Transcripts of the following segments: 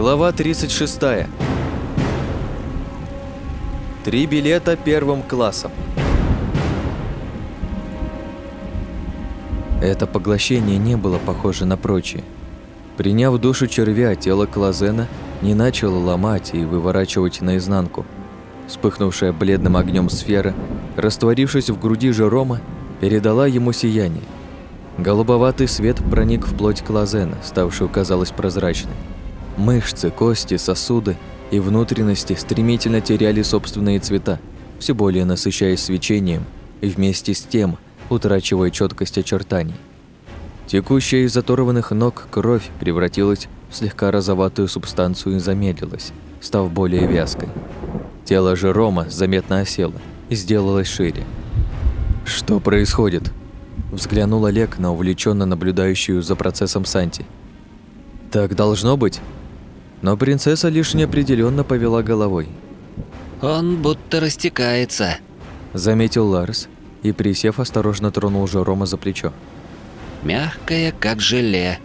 Глава 36. Три билета первым классом. Это поглощение не было похоже на прочие. Приняв душу червя, тело Клазена не начало ломать и выворачивать наизнанку. Вспыхнувшая бледным огнем сфера, растворившись в груди Жерома, передала ему сияние. Голубоватый свет проник в плоть Клазена, ставшую, казалось, прозрачной. Мышцы, кости, сосуды и внутренности стремительно теряли собственные цвета, все более насыщаясь свечением и вместе с тем утрачивая четкость очертаний. Текущая из оторванных ног кровь превратилась в слегка розоватую субстанцию и замедлилась, став более вязкой. Тело Жерома заметно осело и сделалось шире. «Что происходит?» Взглянул Олег на увлеченно наблюдающую за процессом Санти. «Так должно быть?» Но принцесса лишь неопределенно повела головой. «Он будто растекается», – заметил Ларс и, присев, осторожно тронул Жерома за плечо. «Мягкое, как желе».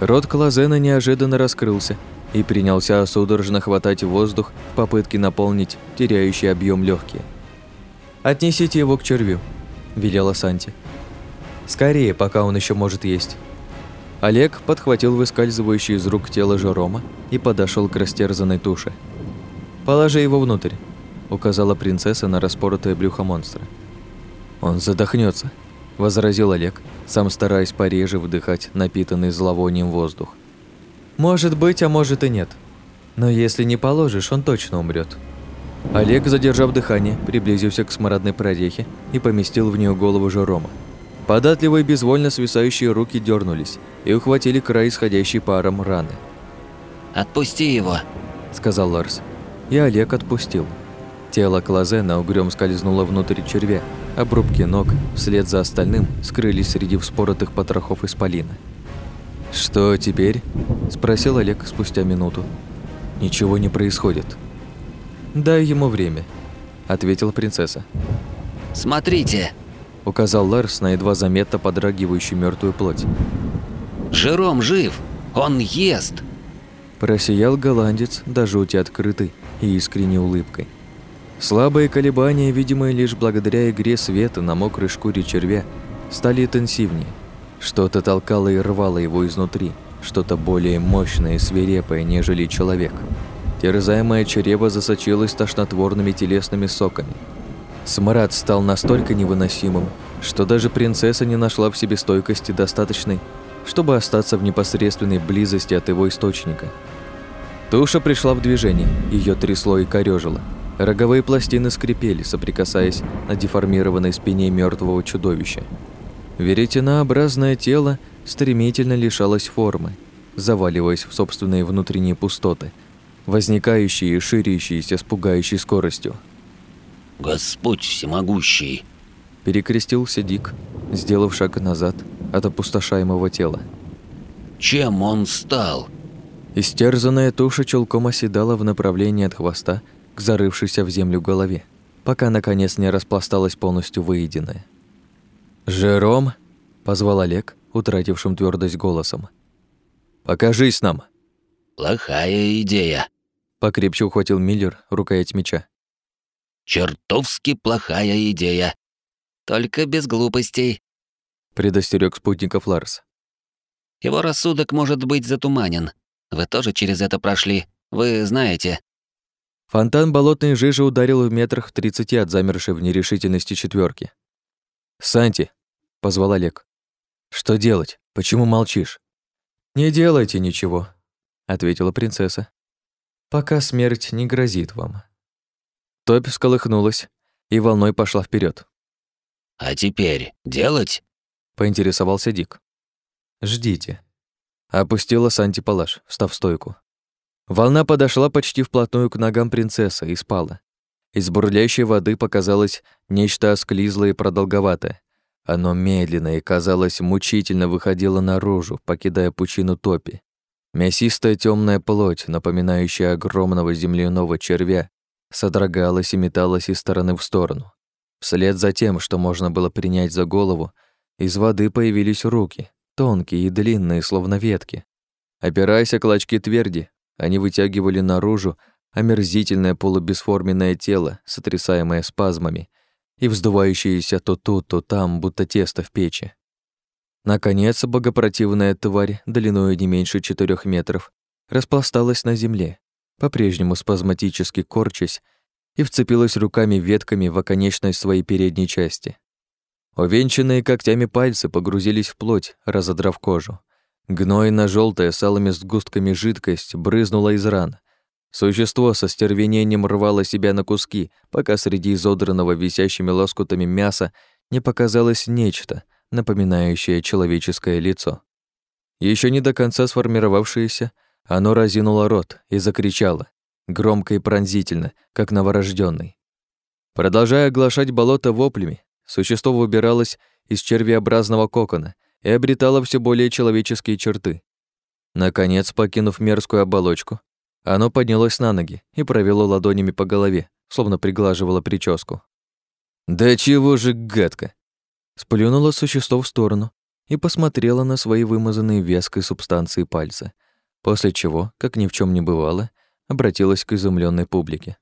Рот Клазена неожиданно раскрылся и принялся судорожно хватать воздух в попытке наполнить теряющий объем легкие. «Отнесите его к червю», – велела Санти. «Скорее, пока он еще может есть». Олег подхватил выскальзывающий из рук тело Жерома и подошел к растерзанной туше. «Положи его внутрь», — указала принцесса на распоротое брюхо монстра. «Он задохнется, возразил Олег, сам стараясь пореже вдыхать напитанный зловонием воздух. «Может быть, а может и нет. Но если не положишь, он точно умрет. Олег, задержав дыхание, приблизился к смрадной прорехе и поместил в нее голову Жерома. Податливые безвольно свисающие руки дернулись и ухватили край исходящей паром раны. «Отпусти его», — сказал Ларс. И Олег отпустил. Тело Клазена угрём скользнуло внутрь червя, обрубки ног, вслед за остальным, скрылись среди вспоротых потрохов исполина. «Что теперь?» – спросил Олег спустя минуту. «Ничего не происходит». «Дай ему время», – ответила принцесса. «Смотрите!» Указал Ларс на едва заметно подрагивающую мертвую плоть. «Жером жив! Он ест!» Просиял голландец, до жути открытой и искренней улыбкой. Слабые колебания, видимые лишь благодаря игре света на мокрой шкуре червя, стали интенсивнее. Что-то толкало и рвало его изнутри, что-то более мощное и свирепое, нежели человек. Терзаемое чрево засочилось тошнотворными телесными соками – Смрад стал настолько невыносимым, что даже принцесса не нашла в себе стойкости достаточной, чтобы остаться в непосредственной близости от его источника. Туша пришла в движение, ее трясло и корёжило. Роговые пластины скрипели, соприкасаясь на деформированной спине мертвого чудовища. Веретенообразное тело стремительно лишалось формы, заваливаясь в собственные внутренние пустоты, возникающие и ширящиеся с пугающей скоростью. Господь всемогущий!» Перекрестился Дик, сделав шаг назад от опустошаемого тела. «Чем он стал?» Истерзанная туша челком оседала в направлении от хвоста к зарывшейся в землю голове, пока наконец не распласталась полностью выеденная. «Жером!» — позвал Олег, утратившим твердость голосом. «Покажись нам!» «Плохая идея!» — покрепче ухватил Миллер рукоять меча. Чертовски плохая идея. Только без глупостей. Предостерег спутников Ларс. Его рассудок может быть затуманен. Вы тоже через это прошли. Вы знаете. Фонтан болотной жижи ударил в метрах в тридцати от замершей в нерешительности четверки. «Санти», — позвал Олег. «Что делать? Почему молчишь?» «Не делайте ничего», — ответила принцесса. «Пока смерть не грозит вам». Топь всколыхнулась и волной пошла вперед. «А теперь делать?» — поинтересовался Дик. «Ждите». Опустила Санти палаш, встав в стойку. Волна подошла почти вплотную к ногам принцессы и спала. Из бурлящей воды показалось нечто осклизлое и продолговатое. Оно медленно и, казалось, мучительно выходило наружу, покидая пучину топи. Мясистая темная плоть, напоминающая огромного земляного червя, содрогалась и металась из стороны в сторону. Вслед за тем, что можно было принять за голову, из воды появились руки, тонкие и длинные, словно ветки. Опираясь о клочки тверди, Они вытягивали наружу омерзительное полубесформенное тело, сотрясаемое спазмами, и вздувающееся то тут, то там, будто тесто в печи. Наконец, богопротивная тварь, длиной не меньше четырех метров, распласталась на земле, по-прежнему спазматически корчась, и вцепилась руками ветками в оконечность своей передней части. Увенчанные когтями пальцы погрузились в плоть, разодрав кожу. Гнойно желтая с алыми сгустками жидкость брызнула из ран. Существо со стервенением рвало себя на куски, пока среди изодранного висящими лоскутами мяса не показалось нечто, напоминающее человеческое лицо. Еще не до конца сформировавшееся, оно разинуло рот и закричало, громко и пронзительно, как новорожденный. Продолжая оглашать болото воплями, существо выбиралось из червеобразного кокона и обретало все более человеческие черты. Наконец, покинув мерзкую оболочку, оно поднялось на ноги и провело ладонями по голове, словно приглаживало прическу. «Да чего же гадко!» Сплюнуло существо в сторону и посмотрело на свои вымазанные веской субстанции пальцы, после чего, как ни в чем не бывало, обратилась к изумленной публике.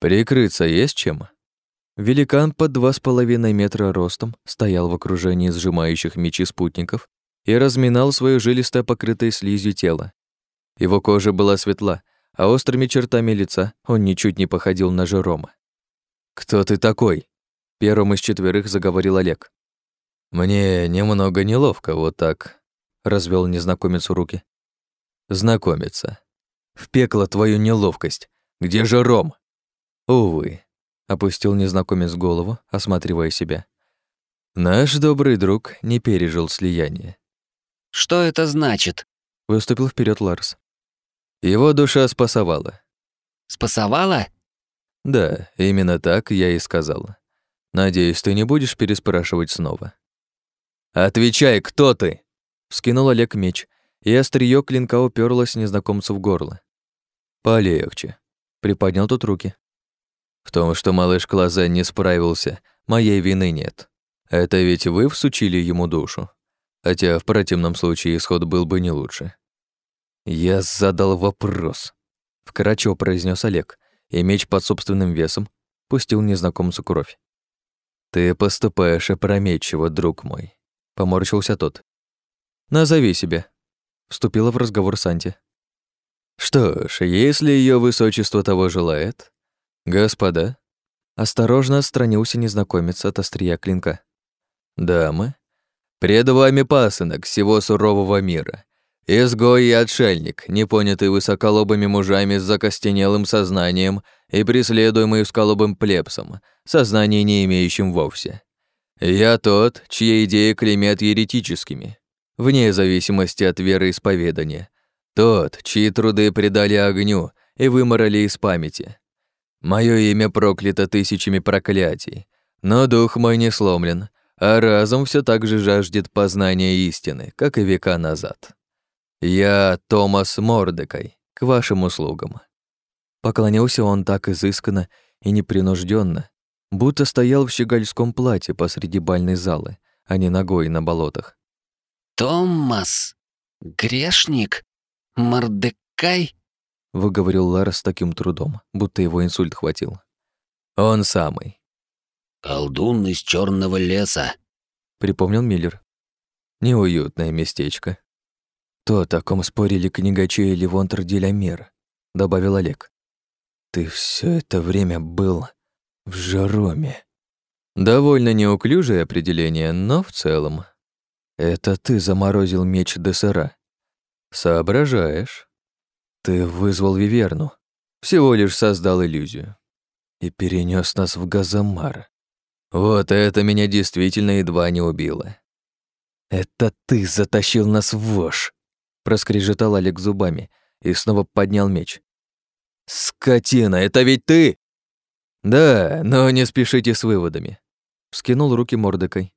«Прикрыться есть чем?» Великан под два с половиной метра ростом стоял в окружении сжимающих мечи спутников и разминал свое жилистое покрытое слизью тело. Его кожа была светла, а острыми чертами лица он ничуть не походил на Жерома. «Кто ты такой?» Первым из четверых заговорил Олег. «Мне немного неловко вот так», — развел незнакомец руки. «Знакомиться. В пекло твою неловкость. Где же Ром?» «Увы», — опустил незнакомец голову, осматривая себя. «Наш добрый друг не пережил слияние». «Что это значит?» — выступил вперед Ларс. Его душа спасовала. «Спасовала?» «Да, именно так я и сказал. Надеюсь, ты не будешь переспрашивать снова». «Отвечай, кто ты?» — вскинул Олег меч, и остриё клинка уперлось незнакомцу в горло. «Полегче», — приподнял тут руки. «В том, что малыш Клазе не справился, моей вины нет. Это ведь вы всучили ему душу. Хотя в противном случае исход был бы не лучше». «Я задал вопрос», — вкратчиво произнес Олег, и меч под собственным весом пустил незнакомцу кровь. «Ты поступаешь опрометчиво, друг мой», — поморщился тот. «Назови себя», — вступила в разговор Санти. «Что ж, если ее высочество того желает...» «Господа...» Осторожно отстранился незнакомец от острия клинка. «Дамы, пред вами пасынок всего сурового мира, изгой и отшельник, непонятый высоколобыми мужами с закостенелым сознанием и преследуемый усколобым плебсом, сознание не имеющим вовсе. Я тот, чьи идеи клеймят еретическими, вне зависимости от вероисповедания, тот, чьи труды предали огню и выморали из памяти. Мое имя проклято тысячами проклятий, но дух мой не сломлен, а разум все так же жаждет познания истины, как и века назад. Я Томас Мордекай, к вашим услугам. Поклонился он так изысканно и непринужденно, будто стоял в щегольском платье посреди бальной залы, а не ногой на болотах. «Томас? Грешник? Мордекай?» — выговорил Лара с таким трудом, будто его инсульт хватил. «Он самый». «Колдун из черного леса», — припомнил Миллер. «Неуютное местечко». «То, о ком спорили книгачи и Левонтер Делямер», — добавил Олег. «Ты все это время был в Жароме». Довольно неуклюжее определение, но в целом. Это ты заморозил меч Десера. Соображаешь. Ты вызвал Виверну. Всего лишь создал иллюзию. И перенес нас в Газамар. Вот это меня действительно едва не убило. Это ты затащил нас в вож. Проскрежетал Олег зубами и снова поднял меч. «Скотина, это ведь ты!» «Да, но не спешите с выводами», — вскинул руки мордыкой.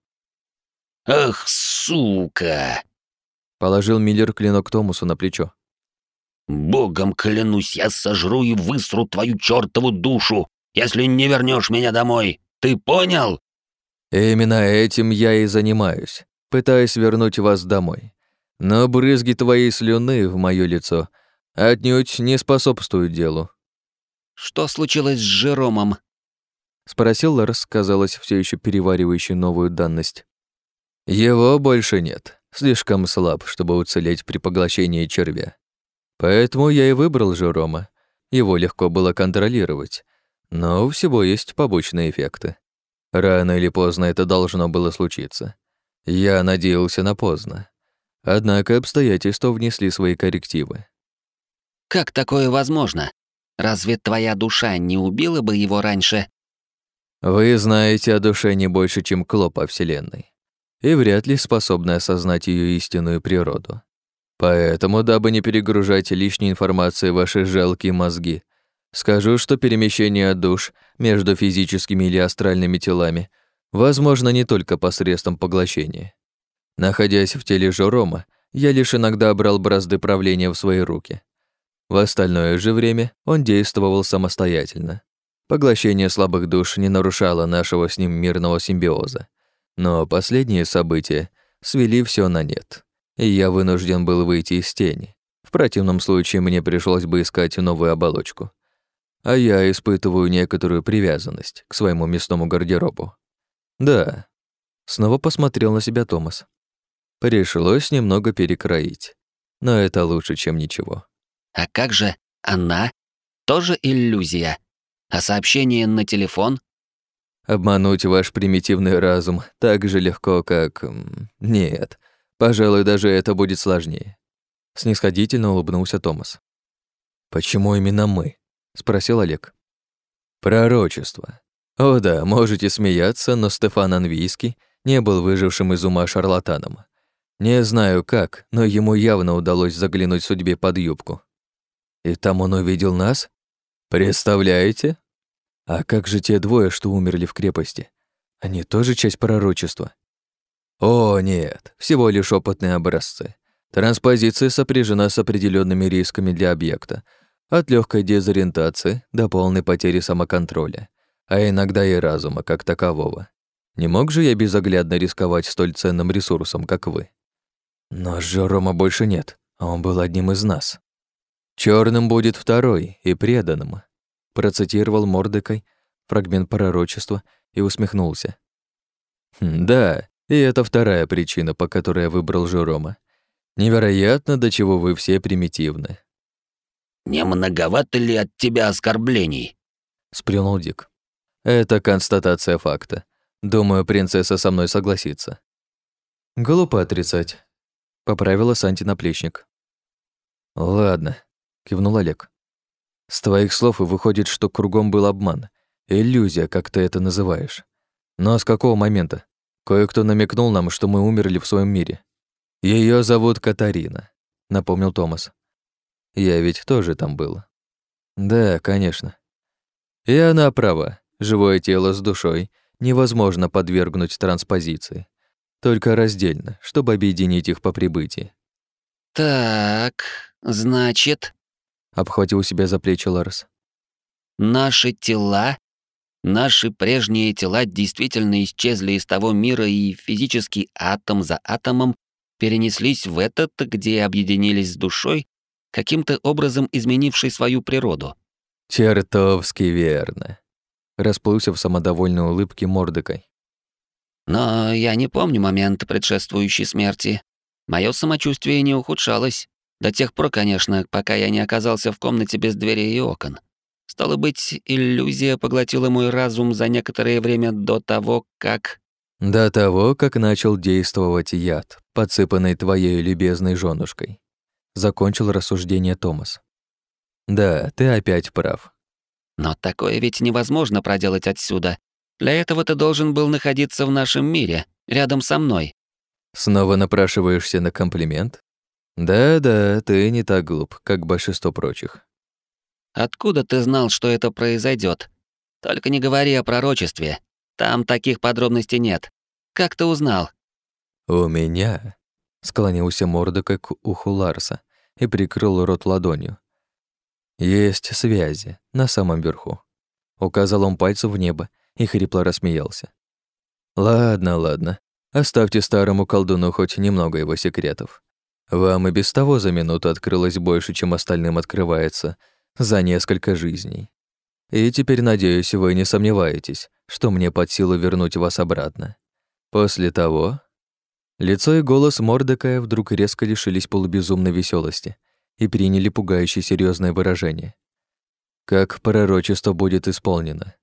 «Ах, сука!» Положил Миллер клинок Томусу на плечо. «Богом клянусь, я сожру и высру твою чертову душу, если не вернешь меня домой. Ты понял?» «Именно этим я и занимаюсь, пытаясь вернуть вас домой. Но брызги твоей слюны в моё лицо отнюдь не способствуют делу. Что случилось с Жеромом? Спросил Ларс, казалось, все еще переваривающий новую данность. Его больше нет. Слишком слаб, чтобы уцелеть при поглощении червя. Поэтому я и выбрал Жерома. Его легко было контролировать. Но у всего есть побочные эффекты. Рано или поздно это должно было случиться. Я надеялся на поздно. Однако обстоятельства внесли свои коррективы. «Как такое возможно? Разве твоя душа не убила бы его раньше?» Вы знаете о душе не больше, чем Клоп о Вселенной, и вряд ли способны осознать ее истинную природу. Поэтому, дабы не перегружать лишней информацией ваши жалкие мозги, скажу, что перемещение душ между физическими или астральными телами возможно не только посредством поглощения. Находясь в теле Жорома, я лишь иногда брал бразды правления в свои руки. В остальное же время он действовал самостоятельно. Поглощение слабых душ не нарушало нашего с ним мирного симбиоза. Но последние события свели все на нет, и я вынужден был выйти из тени. В противном случае мне пришлось бы искать новую оболочку. А я испытываю некоторую привязанность к своему мясному гардеробу. Да. Снова посмотрел на себя Томас. Пришлось немного перекроить. Но это лучше, чем ничего. А как же она? Тоже иллюзия? А сообщение на телефон? Обмануть ваш примитивный разум так же легко, как... Нет, пожалуй, даже это будет сложнее. Снисходительно улыбнулся Томас. «Почему именно мы?» — спросил Олег. «Пророчество. О да, можете смеяться, но Стефан Анвийский не был выжившим из ума шарлатаном. Не знаю как, но ему явно удалось заглянуть судьбе под юбку. И там он увидел нас? Представляете? А как же те двое, что умерли в крепости? Они тоже часть пророчества? О, нет, всего лишь опытные образцы. Транспозиция сопряжена с определенными рисками для объекта, от легкой дезориентации до полной потери самоконтроля, а иногда и разума как такового. Не мог же я безоглядно рисковать столь ценным ресурсом, как вы? Но Жерома больше нет, а он был одним из нас. Черным будет второй и преданным, процитировал Мордекай фрагмент пророчества и усмехнулся. Хм, да, и это вторая причина, по которой я выбрал Жерома. Невероятно, до чего вы все примитивны. «Не многовато ли от тебя оскорблений?» — сплюнул Дик. «Это констатация факта. Думаю, принцесса со мной согласится». «Глупо отрицать», — поправила Санти наплечник. «Ладно, кивнул Олег. С твоих слов выходит, что кругом был обман. Иллюзия, как ты это называешь. Но с какого момента? Кое-кто намекнул нам, что мы умерли в своем мире. Ее зовут Катарина, напомнил Томас. Я ведь тоже там был. Да, конечно. И она права. Живое тело с душой невозможно подвергнуть транспозиции. Только раздельно, чтобы объединить их по прибытии. «Так, значит...» обхватил себя за плечи Ларс. Наши тела, наши прежние тела действительно исчезли из того мира и физически атом за атомом перенеслись в этот, где объединились с душой, каким-то образом изменившей свою природу. Чертовски верно. Расплылся в самодовольной улыбке Мордекой. Но я не помню момент предшествующей смерти. Мое самочувствие не ухудшалось. До тех пор, конечно, пока я не оказался в комнате без дверей и окон. Стало быть, иллюзия поглотила мой разум за некоторое время до того, как... До того, как начал действовать яд, подсыпанный твоей любезной женушкой. Закончил рассуждение Томас. Да, ты опять прав. Но такое ведь невозможно проделать отсюда. Для этого ты должен был находиться в нашем мире, рядом со мной. Снова напрашиваешься на комплимент? Да-да, ты не так глуп, как большинство прочих. Откуда ты знал, что это произойдет? Только не говори о пророчестве. Там таких подробностей нет. Как ты узнал? У меня склонился Мордекай к уху Ларса и прикрыл рот ладонью. Есть связи на самом верху. Указал он пальцем в небо и хрипло рассмеялся. Ладно, ладно. Оставьте старому колдуну хоть немного его секретов. Вам и без того за минуту открылось больше, чем остальным открывается за несколько жизней. И теперь, надеюсь, вы не сомневаетесь, что мне под силу вернуть вас обратно. После того... Лицо и голос Мордекая вдруг резко лишились полубезумной веселости и приняли пугающе серьезное выражение. Как пророчество будет исполнено?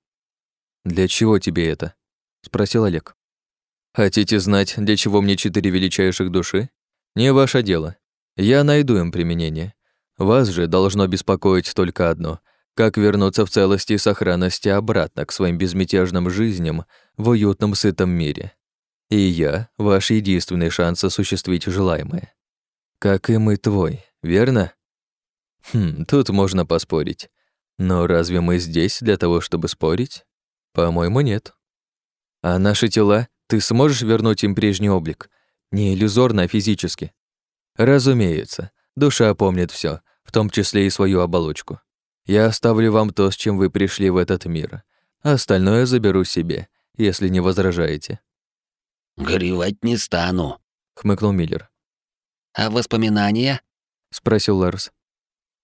Для чего тебе это? спросил Олег. Хотите знать, для чего мне четыре величайших души? Не ваше дело. Я найду им применение. Вас же должно беспокоить только одно — как вернуться в целости и сохранности обратно к своим безмятежным жизням в уютном сытом мире. И я — ваш единственный шанс осуществить желаемое. Как и мы твой, верно? Хм, тут можно поспорить. Но разве мы здесь для того, чтобы спорить? По-моему, нет. А наши тела, ты сможешь вернуть им прежний облик? Не иллюзорно, а физически. Разумеется, душа помнит все, в том числе и свою оболочку. Я оставлю вам то, с чем вы пришли в этот мир, а остальное заберу себе, если не возражаете». «Горевать не стану», — хмыкнул Миллер. «А воспоминания?» — спросил Ларс.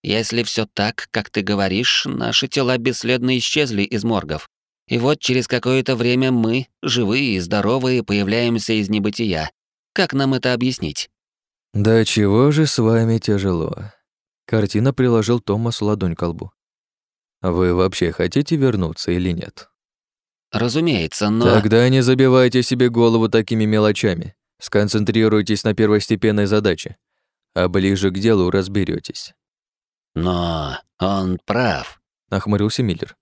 «Если все так, как ты говоришь, наши тела бесследно исчезли из моргов. И вот через какое-то время мы, живые и здоровые, появляемся из небытия. Как нам это объяснить?» «Да чего же с вами тяжело?» Картина приложил Томас ладонь к лбу. «Вы вообще хотите вернуться или нет?» «Разумеется, но...» «Тогда не забивайте себе голову такими мелочами. Сконцентрируйтесь на первостепенной задаче, а ближе к делу разберетесь. «Но он прав», — нахмурился Миллер.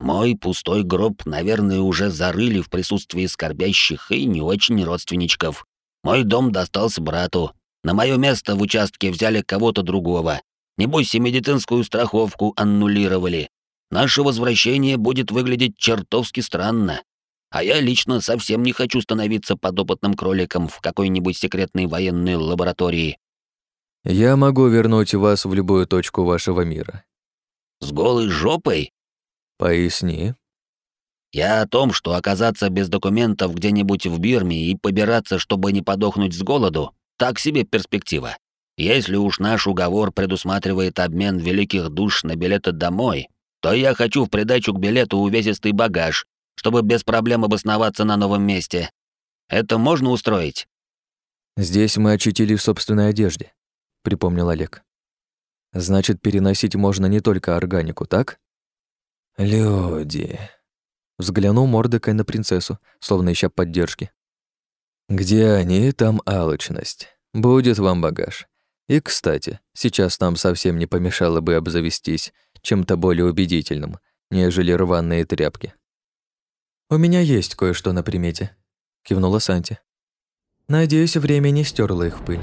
«Мой пустой гроб, наверное, уже зарыли в присутствии скорбящих и не очень родственничков. Мой дом достался брату, на мое место в участке взяли кого-то другого. Небось, и медицинскую страховку аннулировали. Наше возвращение будет выглядеть чертовски странно. А я лично совсем не хочу становиться подопытным кроликом в какой-нибудь секретной военной лаборатории. Я могу вернуть вас в любую точку вашего мира. С голой жопой? Поясни. Я о том, что оказаться без документов где-нибудь в Бирме и побираться, чтобы не подохнуть с голоду, так себе перспектива. Если уж наш уговор предусматривает обмен великих душ на билеты домой, то я хочу в придачу к билету увесистый багаж, чтобы без проблем обосноваться на новом месте. Это можно устроить? Здесь мы очутились в собственной одежде, припомнил Олег. Значит, переносить можно не только органику, так? Люди. Взглянул Мордекай на принцессу, словно ища поддержки. Где они, там алчность. Будет вам багаж. И, кстати, сейчас нам совсем не помешало бы обзавестись чем-то более убедительным, нежели рваные тряпки. «У меня есть кое-что на примете», — кивнула Санти. «Надеюсь, время не стерло их пыль».